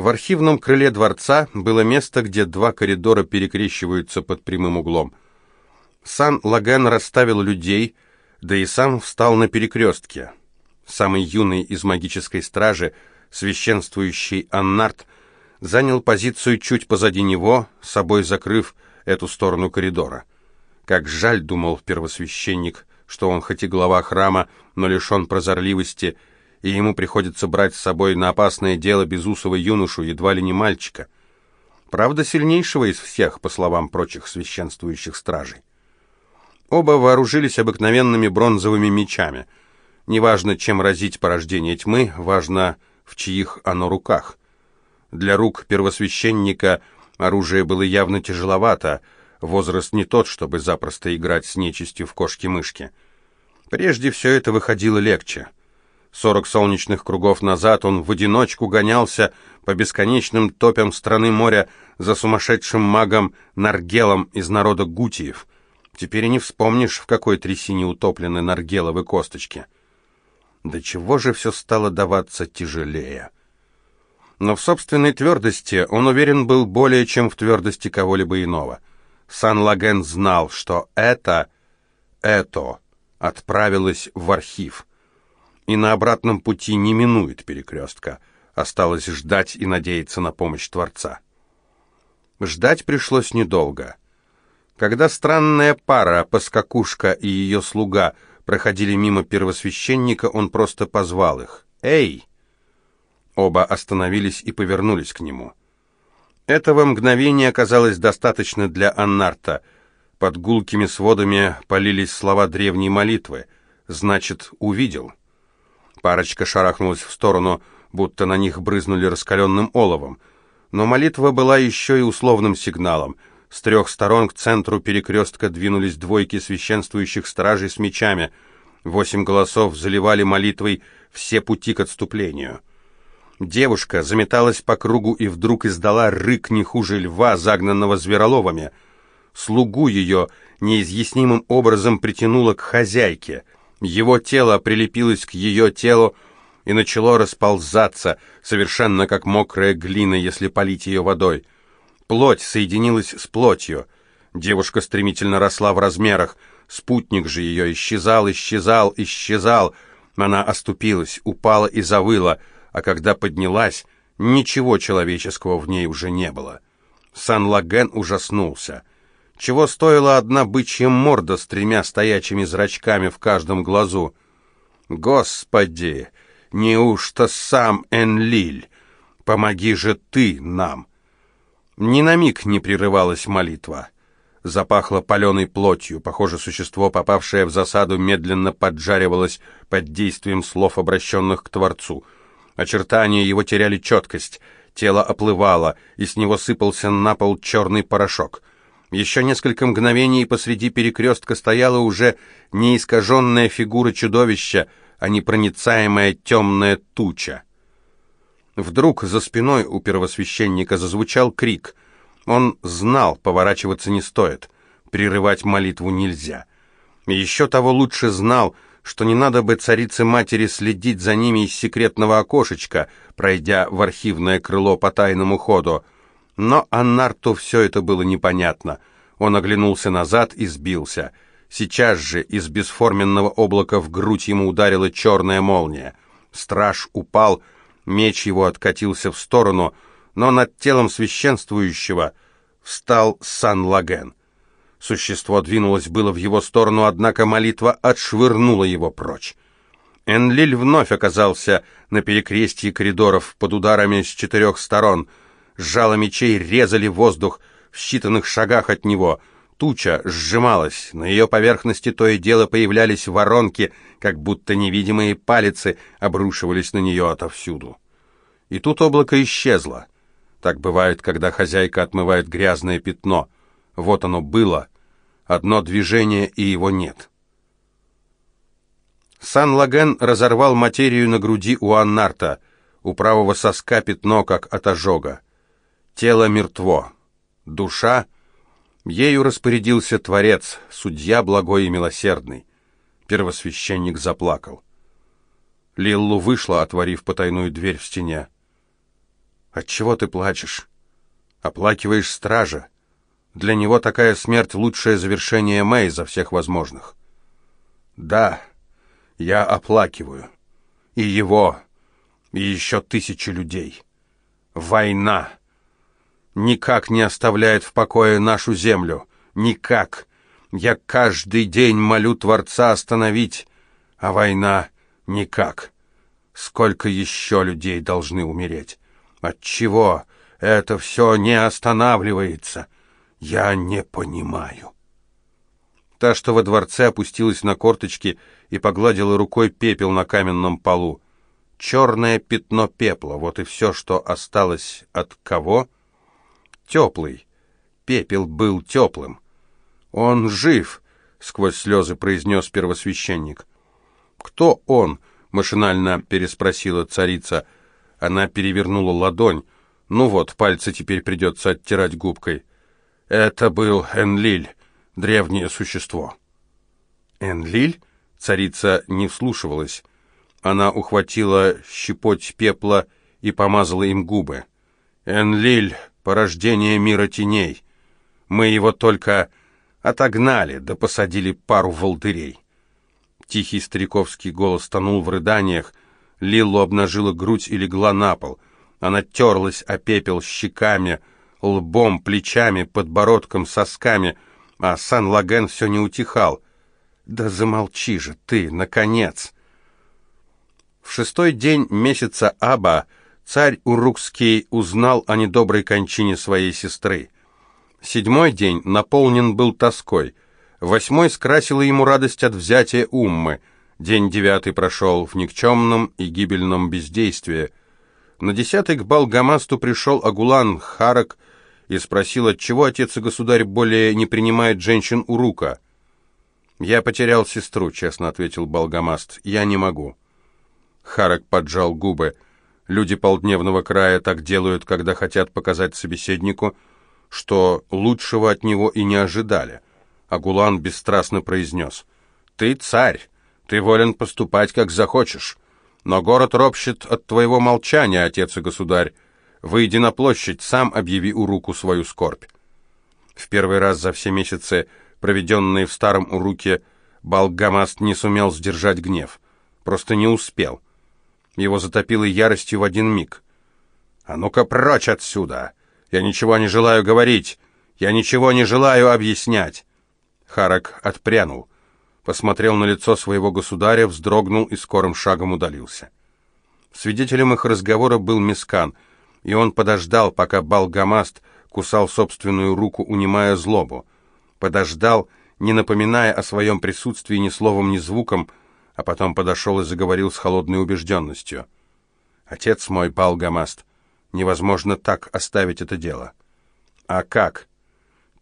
В архивном крыле дворца было место, где два коридора перекрещиваются под прямым углом. Сан-Лаген расставил людей, да и сам встал на перекрестке. Самый юный из магической стражи, священствующий Аннарт, занял позицию чуть позади него, собой закрыв эту сторону коридора. Как жаль, думал первосвященник, что он хоть и глава храма, но лишен прозорливости, и ему приходится брать с собой на опасное дело безусого юношу, едва ли не мальчика. Правда, сильнейшего из всех, по словам прочих священствующих стражей. Оба вооружились обыкновенными бронзовыми мечами. Неважно, чем разить порождение тьмы, важно, в чьих оно руках. Для рук первосвященника оружие было явно тяжеловато, возраст не тот, чтобы запросто играть с нечистью в кошки-мышки. Прежде все это выходило легче. Сорок солнечных кругов назад он в одиночку гонялся по бесконечным топям страны моря за сумасшедшим магом Наргелом из народа Гутиев. Теперь и не вспомнишь, в какой трясине утоплены Наргеловы косточки. До чего же все стало даваться тяжелее? Но в собственной твердости он уверен был более, чем в твердости кого-либо иного. Сан-Лаген знал, что это, это отправилось в архив — и на обратном пути не минует перекрестка. Осталось ждать и надеяться на помощь Творца. Ждать пришлось недолго. Когда странная пара, поскакушка и ее слуга, проходили мимо первосвященника, он просто позвал их. «Эй!» Оба остановились и повернулись к нему. Этого мгновения оказалось достаточно для Аннарта. Под гулкими сводами полились слова древней молитвы. Значит, увидел. Парочка шарахнулась в сторону, будто на них брызнули раскаленным оловом. Но молитва была еще и условным сигналом. С трех сторон к центру перекрестка двинулись двойки священствующих стражей с мечами. Восемь голосов заливали молитвой все пути к отступлению. Девушка заметалась по кругу и вдруг издала рык не хуже льва, загнанного звероловами. Слугу ее неизъяснимым образом притянуло к хозяйке — его тело прилепилось к ее телу и начало расползаться, совершенно как мокрая глина, если полить ее водой. Плоть соединилась с плотью. Девушка стремительно росла в размерах. Спутник же ее исчезал, исчезал, исчезал. Она оступилась, упала и завыла, а когда поднялась, ничего человеческого в ней уже не было. Сан-Лаген ужаснулся. Чего стоила одна бычья морда с тремя стоячими зрачками в каждом глазу? Господи, неужто сам Энлиль? Помоги же ты нам! Ни на миг не прерывалась молитва. Запахло паленой плотью. Похоже, существо, попавшее в засаду, медленно поджаривалось под действием слов, обращенных к Творцу. Очертания его теряли четкость. Тело оплывало, и с него сыпался на пол черный порошок. Еще несколько мгновений посреди перекрестка стояла уже не искаженная фигура чудовища, а непроницаемая темная туча. Вдруг за спиной у первосвященника зазвучал крик. Он знал, поворачиваться не стоит, прерывать молитву нельзя. Еще того лучше знал, что не надо бы царице-матери следить за ними из секретного окошечка, пройдя в архивное крыло по тайному ходу. Но Аннарту все это было непонятно. Он оглянулся назад и сбился. Сейчас же из бесформенного облака в грудь ему ударила черная молния. Страж упал, меч его откатился в сторону, но над телом священствующего встал Сан-Лаген. Существо двинулось было в его сторону, однако молитва отшвырнула его прочь. Энлиль вновь оказался на перекрестье коридоров под ударами с четырех сторон — Жало мечей резали воздух в считанных шагах от него. Туча сжималась, на ее поверхности то и дело появлялись воронки, как будто невидимые палицы обрушивались на нее отовсюду. И тут облако исчезло. Так бывает, когда хозяйка отмывает грязное пятно. Вот оно было. Одно движение, и его нет. Сан-Лаген разорвал материю на груди у Аннарта. У правого соска пятно, как от ожога. Тело мертво. Душа... Ею распорядился Творец, судья благой и милосердный. Первосвященник заплакал. Лиллу вышла, отворив потайную дверь в стене. Отчего ты плачешь? Оплакиваешь стража. Для него такая смерть — лучшее завершение Мэй за всех возможных. Да, я оплакиваю. И его, и еще тысячи людей. Война никак не оставляет в покое нашу землю. Никак. Я каждый день молю Творца остановить, а война никак. Сколько еще людей должны умереть? Отчего это все не останавливается? Я не понимаю. Та, что во дворце, опустилась на корточки и погладила рукой пепел на каменном полу. Черное пятно пепла, вот и все, что осталось от кого? Теплый. Пепел был теплым. «Он жив!» — сквозь слезы произнес первосвященник. «Кто он?» — машинально переспросила царица. Она перевернула ладонь. «Ну вот, пальцы теперь придется оттирать губкой». «Это был Энлиль, древнее существо». «Энлиль?» — царица не вслушивалась. Она ухватила щепоть пепла и помазала им губы. «Энлиль, порождение мира теней. Мы его только отогнали, да посадили пару волдырей». Тихий стариковский голос тонул в рыданиях. Лиллу обнажила грудь и легла на пол. Она терлась о пепел щеками, лбом, плечами, подбородком, сосками, а Сан-Лаген все не утихал. «Да замолчи же ты, наконец!» В шестой день месяца Аба царь Урукский узнал о недоброй кончине своей сестры. Седьмой день наполнен был тоской. Восьмой скрасила ему радость от взятия Уммы. День девятый прошел в никчемном и гибельном бездействии. На десятый к Балгамасту пришел Агулан Харак и спросил, отчего отец и государь более не принимает женщин Урука. «Я потерял сестру», — честно ответил Балгамаст. «Я не могу». Харак поджал губы. Люди полдневного края так делают, когда хотят показать собеседнику, что лучшего от него и не ожидали. Агулан бесстрастно произнес. «Ты царь, ты волен поступать, как захочешь. Но город ропщет от твоего молчания, отец и государь. Выйди на площадь, сам объяви Уруку свою скорбь». В первый раз за все месяцы, проведенные в старом Уруке, Балгамаст не сумел сдержать гнев. Просто не успел. Его затопило яростью в один миг. «А ну-ка прочь отсюда! Я ничего не желаю говорить! Я ничего не желаю объяснять!» Харак отпрянул, посмотрел на лицо своего государя, вздрогнул и скорым шагом удалился. Свидетелем их разговора был Мискан, и он подождал, пока Балгамаст кусал собственную руку, унимая злобу. Подождал, не напоминая о своем присутствии ни словом, ни звуком, а потом подошел и заговорил с холодной убежденностью. «Отец мой, Балгамаст, невозможно так оставить это дело». «А как?»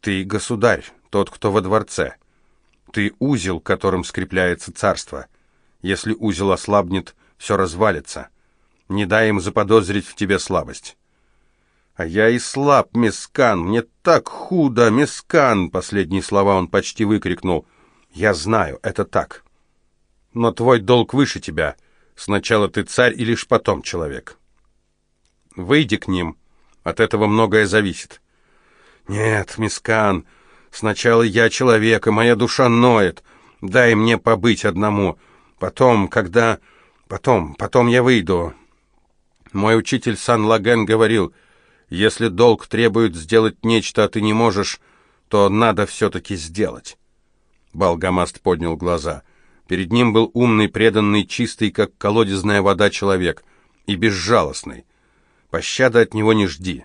«Ты государь, тот, кто во дворце. Ты узел, которым скрепляется царство. Если узел ослабнет, все развалится. Не дай им заподозрить в тебе слабость». «А я и слаб, Мискан, мне так худо, Мискан!» Последние слова он почти выкрикнул. «Я знаю, это так. Но твой долг выше тебя. Сначала ты царь и лишь потом человек. Выйди к ним, от этого многое зависит». «Нет, Мискан, сначала я человек, и моя душа ноет. Дай мне побыть одному. Потом, когда... Потом, потом я выйду». Мой учитель Сан-Лаген говорил... Если долг требует сделать нечто, а ты не можешь, то надо все-таки сделать. Балгамаст поднял глаза. Перед ним был умный, преданный, чистый, как колодезная вода человек, и безжалостный. Пощады от него не жди.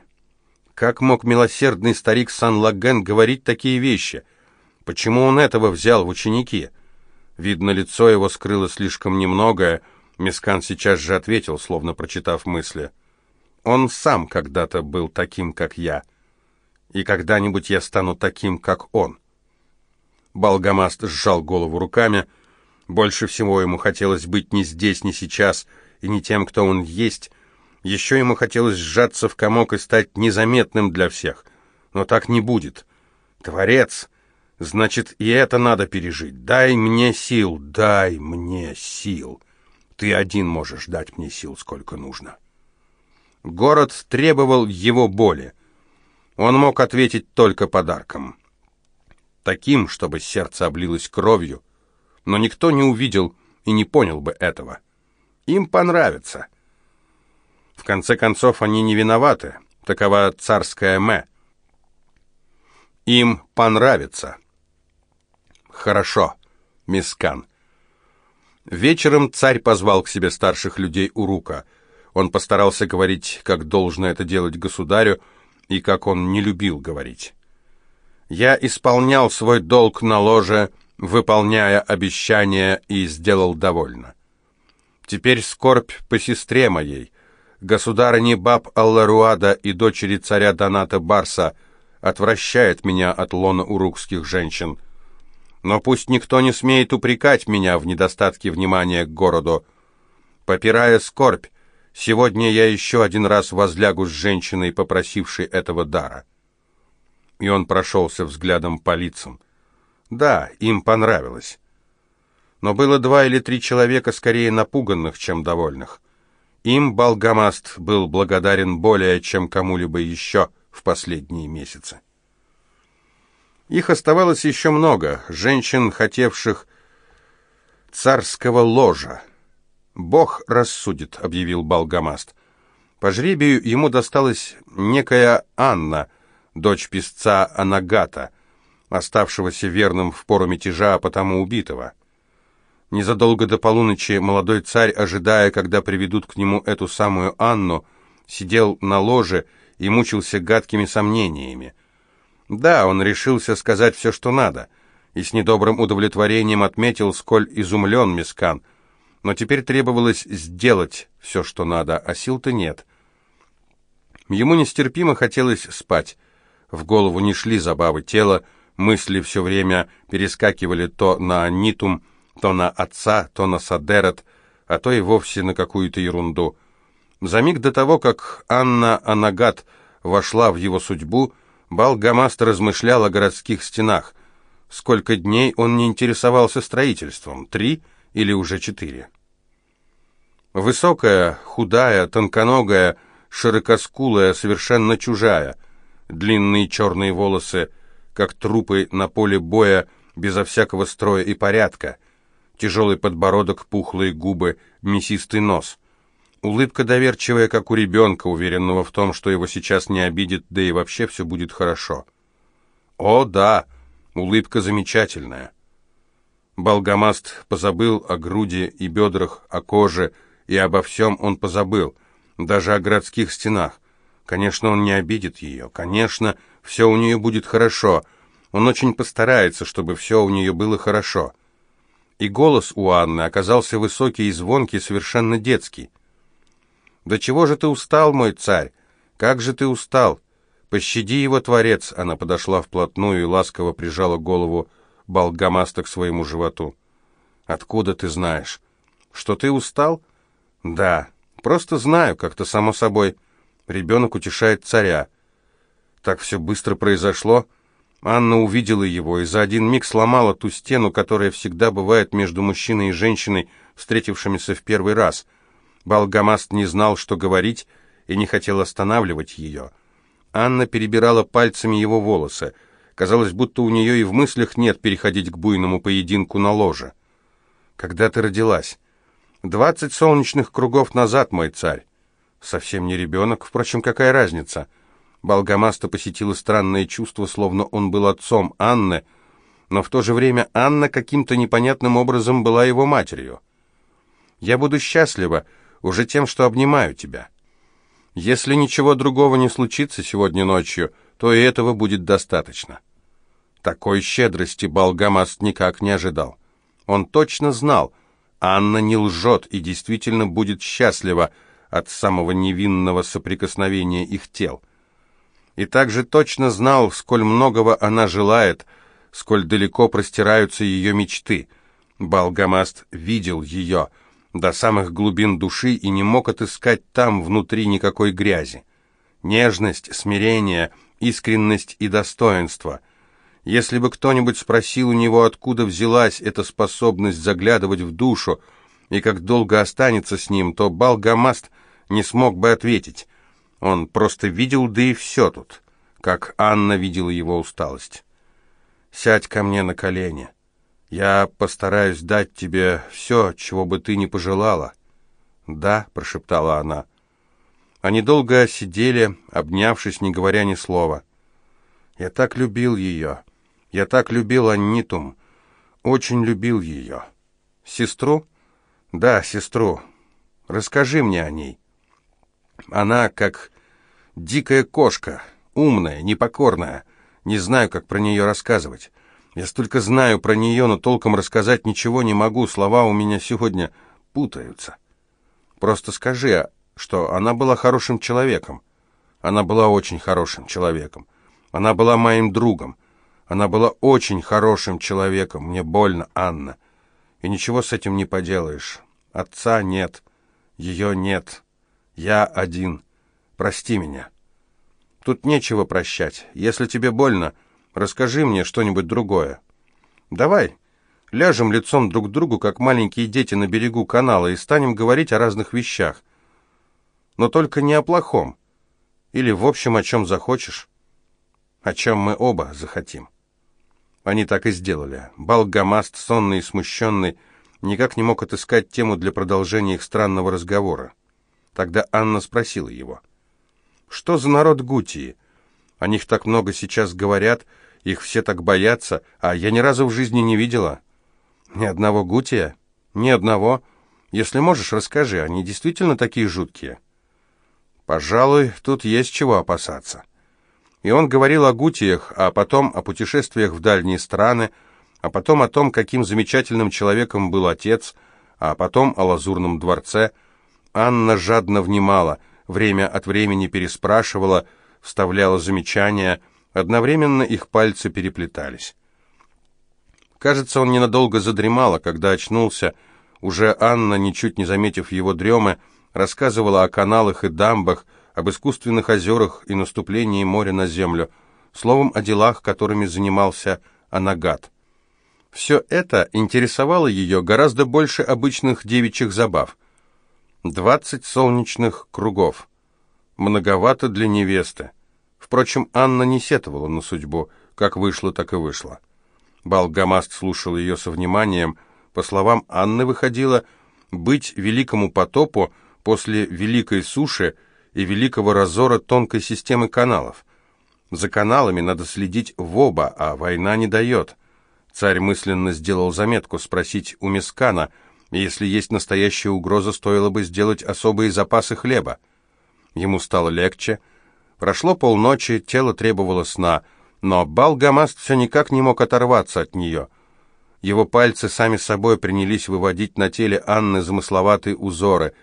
Как мог милосердный старик Сан-Лаген говорить такие вещи? Почему он этого взял в ученики? Видно, лицо его скрыло слишком немногое. Мискан сейчас же ответил, словно прочитав мысли — он сам когда-то был таким, как я. И когда-нибудь я стану таким, как он. Балгамаст сжал голову руками. Больше всего ему хотелось быть ни здесь, ни сейчас, и не тем, кто он есть. Еще ему хотелось сжаться в комок и стать незаметным для всех. Но так не будет. Творец, значит, и это надо пережить. Дай мне сил, дай мне сил. Ты один можешь дать мне сил, сколько нужно. Город требовал его боли. Он мог ответить только подарком. Таким, чтобы сердце облилось кровью. Но никто не увидел и не понял бы этого. Им понравится. В конце концов, они не виноваты. Такова царская мэ. Им понравится. Хорошо, мискан. Вечером царь позвал к себе старших людей Урука. Он постарался говорить, как должно это делать государю, и как он не любил говорить. «Я исполнял свой долг на ложе, выполняя обещания, и сделал довольно. Теперь скорбь по сестре моей, государыне Баб Алларуада и дочери царя Доната Барса, отвращает меня от лона урукских женщин. Но пусть никто не смеет упрекать меня в недостатке внимания к городу. Попирая скорбь, сегодня я еще один раз возлягу с женщиной, попросившей этого дара. И он прошелся взглядом по лицам. Да, им понравилось. Но было два или три человека, скорее напуганных, чем довольных. Им Балгамаст был благодарен более, чем кому-либо еще в последние месяцы. Их оставалось еще много, женщин, хотевших царского ложа. «Бог рассудит», — объявил Балгамаст. По жребию ему досталась некая Анна, дочь писца Анагата, оставшегося верным в пору мятежа, а потому убитого. Незадолго до полуночи молодой царь, ожидая, когда приведут к нему эту самую Анну, сидел на ложе и мучился гадкими сомнениями. Да, он решился сказать все, что надо, и с недобрым удовлетворением отметил, сколь изумлен Мискан. Но теперь требовалось сделать все, что надо, а сил-то нет. Ему нестерпимо хотелось спать. В голову не шли забавы тела, мысли все время перескакивали то на Нитум, то на отца, то на Садерет, а то и вовсе на какую-то ерунду. За миг до того, как Анна Анагат вошла в его судьбу, Балгамаст размышлял о городских стенах. Сколько дней он не интересовался строительством? Три или уже четыре? Высокая, худая, тонконогая, широкоскулая, совершенно чужая. Длинные черные волосы, как трупы на поле боя, безо всякого строя и порядка. Тяжелый подбородок, пухлые губы, мясистый нос. Улыбка доверчивая, как у ребенка, уверенного в том, что его сейчас не обидит, да и вообще все будет хорошо. О, да, улыбка замечательная. Болгамаст позабыл о груди и бедрах, о коже, и обо всем он позабыл, даже о городских стенах. Конечно, он не обидит ее, конечно, все у нее будет хорошо. Он очень постарается, чтобы все у нее было хорошо. И голос у Анны оказался высокий и звонкий, совершенно детский. «Да чего же ты устал, мой царь? Как же ты устал? Пощади его, Творец!» Она подошла вплотную и ласково прижала голову Балгамаста к своему животу. «Откуда ты знаешь? Что ты устал?» «Да, просто знаю, как-то само собой. Ребенок утешает царя». Так все быстро произошло. Анна увидела его и за один миг сломала ту стену, которая всегда бывает между мужчиной и женщиной, встретившимися в первый раз — Балгамаст не знал, что говорить, и не хотел останавливать ее. Анна перебирала пальцами его волосы. Казалось, будто у нее и в мыслях нет переходить к буйному поединку на ложе. «Когда ты родилась?» «Двадцать солнечных кругов назад, мой царь». «Совсем не ребенок, впрочем, какая разница?» Балгамаста посетила странное чувство, словно он был отцом Анны, но в то же время Анна каким-то непонятным образом была его матерью. «Я буду счастлива, уже тем, что обнимаю тебя. Если ничего другого не случится сегодня ночью, то и этого будет достаточно». Такой щедрости Балгамаст никак не ожидал. Он точно знал, Анна не лжет и действительно будет счастлива от самого невинного соприкосновения их тел. И также точно знал, сколь многого она желает, сколь далеко простираются ее мечты. Балгамаст видел ее — до самых глубин души и не мог отыскать там внутри никакой грязи. Нежность, смирение, искренность и достоинство. Если бы кто-нибудь спросил у него, откуда взялась эта способность заглядывать в душу и как долго останется с ним, то Балгамаст не смог бы ответить. Он просто видел, да и все тут, как Анна видела его усталость. «Сядь ко мне на колени. Я постараюсь дать тебе все, чего бы ты ни пожелала». «Да», — прошептала она. Они долго сидели, обнявшись, не говоря ни слова. «Я так любил ее. Я так любил Аннитум. Очень любил ее». «Сестру?» «Да, сестру. Расскажи мне о ней». Она как дикая кошка, умная, непокорная. Не знаю, как про нее рассказывать. Я столько знаю про нее, но толком рассказать ничего не могу. Слова у меня сегодня путаются. Просто скажи, что она была хорошим человеком. Она была очень хорошим человеком. Она была моим другом. Она была очень хорошим человеком. Мне больно, Анна. И ничего с этим не поделаешь. Отца нет. Ее нет. Я один. Прости меня. Тут нечего прощать. Если тебе больно, расскажи мне что-нибудь другое. Давай, Ляжем лицом друг к другу, как маленькие дети на берегу канала, и станем говорить о разных вещах. Но только не о плохом. Или, в общем, о чем захочешь. О чем мы оба захотим. Они так и сделали. Балгамаст, сонный и смущенный, никак не мог отыскать тему для продолжения их странного разговора. Тогда Анна спросила его. «Что за народ Гутии? О них так много сейчас говорят, их все так боятся, а я ни разу в жизни не видела». «Ни одного Гутия?» «Ни одного. Если можешь, расскажи, они действительно такие жуткие?» «Пожалуй, тут есть чего опасаться». И он говорил о Гутиях, а потом о путешествиях в дальние страны, а потом о том, каким замечательным человеком был отец, а потом о лазурном дворце. Анна жадно внимала, время от времени переспрашивала, вставляла замечания, одновременно их пальцы переплетались. Кажется, он ненадолго задремал, а когда очнулся, уже Анна, ничуть не заметив его дремы, рассказывала о каналах и дамбах, об искусственных озерах и наступлении моря на землю, словом, о делах, которыми занимался Анагат. Все это интересовало ее гораздо больше обычных девичьих забав. Двадцать солнечных кругов. Многовато для невесты. Впрочем, Анна не сетовала на судьбу, как вышло, так и вышло. Балгамаст слушал ее со вниманием. По словам Анны, выходило быть великому потопу после великой суши и великого разора тонкой системы каналов. За каналами надо следить в оба, а война не дает. Царь мысленно сделал заметку спросить у Мискана, если есть настоящая угроза, стоило бы сделать особые запасы хлеба. Ему стало легче. Прошло полночи, тело требовало сна — но Балгамаст все никак не мог оторваться от нее. Его пальцы сами собой принялись выводить на теле Анны замысловатые узоры.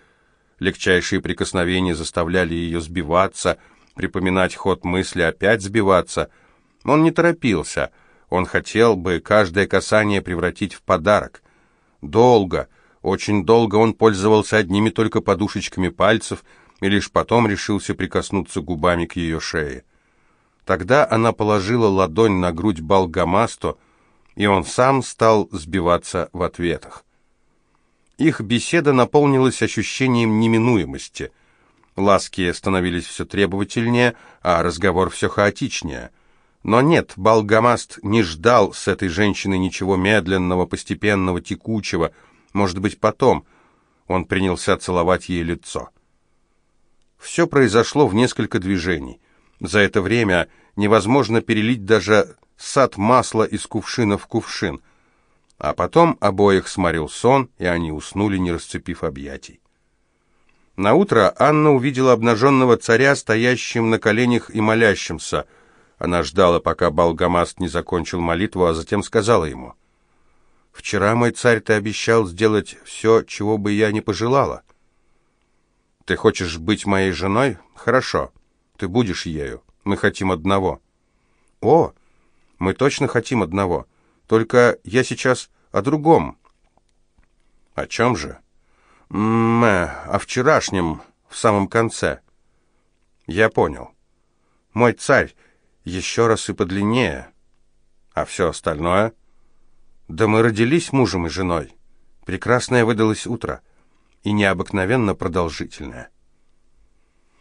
Легчайшие прикосновения заставляли ее сбиваться, припоминать ход мысли, опять сбиваться. Он не торопился. Он хотел бы каждое касание превратить в подарок. Долго, очень долго он пользовался одними только подушечками пальцев и лишь потом решился прикоснуться губами к ее шее. Тогда она положила ладонь на грудь Балгамасту, и он сам стал сбиваться в ответах. Их беседа наполнилась ощущением неминуемости. Ласки становились все требовательнее, а разговор все хаотичнее. Но нет, Балгамаст не ждал с этой женщиной ничего медленного, постепенного, текучего. Может быть, потом. Он принялся целовать ей лицо. Все произошло в несколько движений. За это время невозможно перелить даже сад масла из кувшина в кувшин. А потом обоих сморил сон, и они уснули, не расцепив объятий. На утро Анна увидела обнаженного царя, стоящим на коленях и молящимся. Она ждала, пока Балгамаст не закончил молитву, а затем сказала ему, «Вчера, мой царь, ты обещал сделать все, чего бы я не пожелала. Ты хочешь быть моей женой? Хорошо, ты будешь ею. Мы хотим одного». «О, мы точно хотим одного. Только я сейчас о другом». «О чем же?» «М -э, о вчерашнем, в самом конце». «Я понял. Мой царь, еще раз и подлиннее. А все остальное?» «Да мы родились мужем и женой. Прекрасное выдалось утро. И необыкновенно продолжительное».